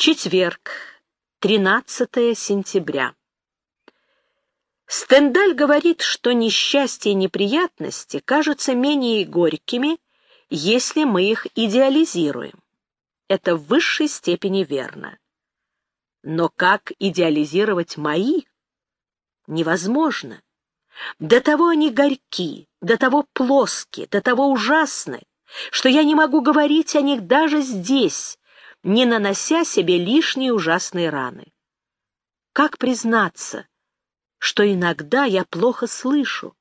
Четверг, 13 сентября. Стендаль говорит, что несчастья и неприятности кажутся менее горькими, если мы их идеализируем. Это в высшей степени верно. Но как идеализировать мои? Невозможно. До того они горьки, до того плоски, до того ужасны, что я не могу говорить о них даже здесь, не нанося себе лишние ужасные раны. Как признаться, что иногда я плохо слышу?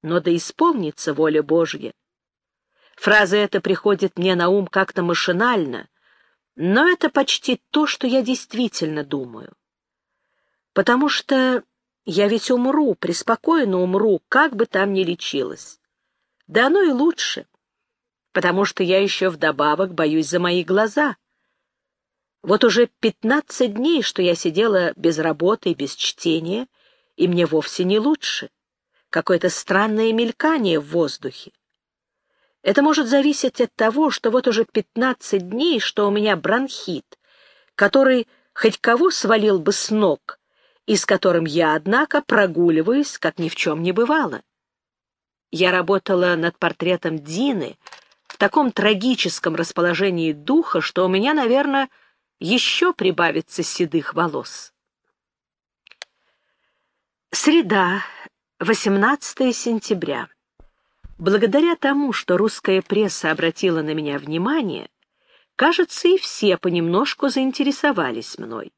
Но да исполнится воля Божья. Фраза эта приходит мне на ум как-то машинально, но это почти то, что я действительно думаю. Потому что я ведь умру, преспокойно умру, как бы там ни лечилась. Да оно и лучше, потому что я еще вдобавок боюсь за мои глаза. Вот уже пятнадцать дней, что я сидела без работы и без чтения, и мне вовсе не лучше. Какое-то странное мелькание в воздухе. Это может зависеть от того, что вот уже пятнадцать дней, что у меня бронхит, который хоть кого свалил бы с ног, и с которым я, однако, прогуливаюсь, как ни в чем не бывало. Я работала над портретом Дины таком трагическом расположении духа, что у меня, наверное, еще прибавится седых волос. Среда, 18 сентября. Благодаря тому, что русская пресса обратила на меня внимание, кажется, и все понемножку заинтересовались мной.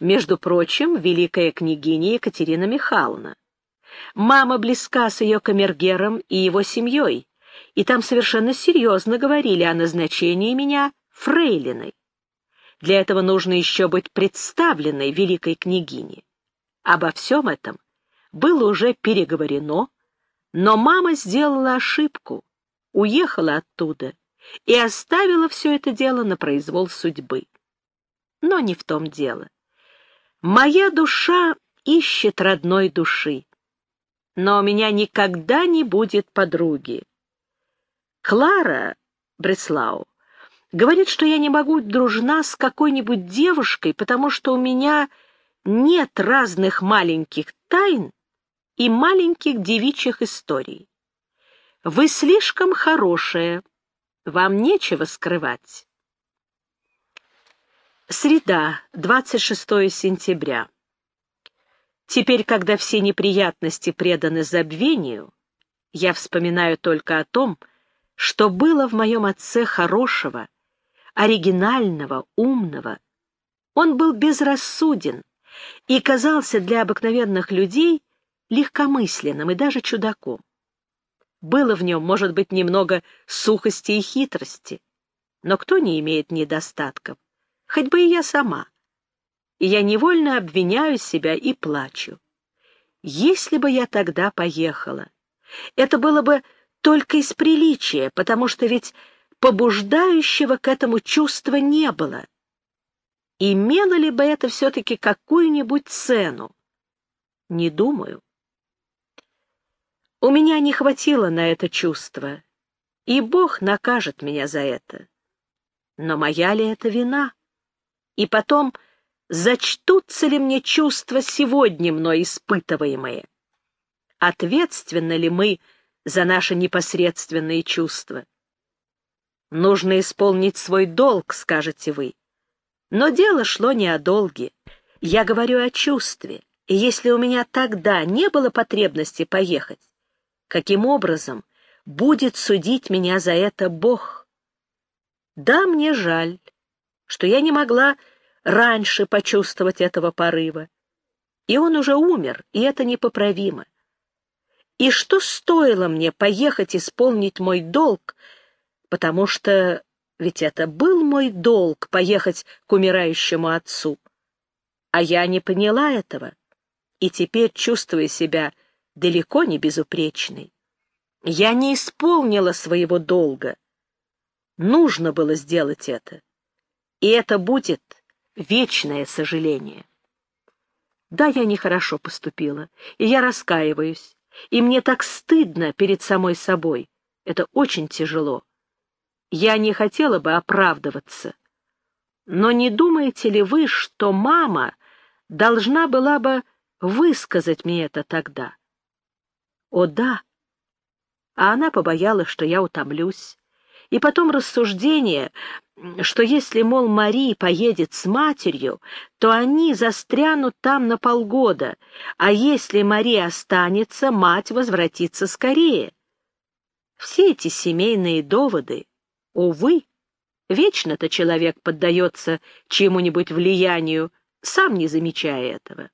Между прочим, великая княгиня Екатерина Михайловна. Мама близка с ее камергером и его семьей, и там совершенно серьезно говорили о назначении меня фрейлиной. Для этого нужно еще быть представленной великой княгине. Обо всем этом было уже переговорено, но мама сделала ошибку, уехала оттуда и оставила все это дело на произвол судьбы. Но не в том дело. Моя душа ищет родной души, но у меня никогда не будет подруги. Клара Бреслау говорит, что я не могу дружна с какой-нибудь девушкой, потому что у меня нет разных маленьких тайн и маленьких девичьих историй. Вы слишком хорошая, вам нечего скрывать. Среда, 26 сентября. Теперь, когда все неприятности преданы забвению, я вспоминаю только о том, что было в моем отце хорошего, оригинального, умного. Он был безрассуден и казался для обыкновенных людей легкомысленным и даже чудаком. Было в нем, может быть, немного сухости и хитрости, но кто не имеет недостатков? хоть бы и я сама. И я невольно обвиняю себя и плачу. Если бы я тогда поехала, это было бы только из приличия, потому что ведь побуждающего к этому чувства не было. Имело ли бы это все-таки какую-нибудь цену? Не думаю. У меня не хватило на это чувство, и Бог накажет меня за это. Но моя ли это вина? И потом, зачтутся ли мне чувства сегодня мной испытываемые? Ответственны ли мы за наши непосредственные чувства? Нужно исполнить свой долг, скажете вы. Но дело шло не о долге. Я говорю о чувстве. И если у меня тогда не было потребности поехать, каким образом будет судить меня за это Бог? Да, мне жаль, что я не могла раньше почувствовать этого порыва. И он уже умер, и это непоправимо. И что стоило мне поехать исполнить мой долг, потому что ведь это был мой долг поехать к умирающему отцу. А я не поняла этого, и теперь чувствую себя далеко не безупречной. Я не исполнила своего долга. Нужно было сделать это и это будет вечное сожаление. Да, я нехорошо поступила, и я раскаиваюсь, и мне так стыдно перед самой собой. Это очень тяжело. Я не хотела бы оправдываться. Но не думаете ли вы, что мама должна была бы высказать мне это тогда? О, да. А она побоялась, что я утомлюсь. И потом рассуждение, что если, мол, Мари поедет с матерью, то они застрянут там на полгода, а если Мари останется, мать возвратится скорее. Все эти семейные доводы, увы, вечно-то человек поддается чему-нибудь влиянию, сам не замечая этого.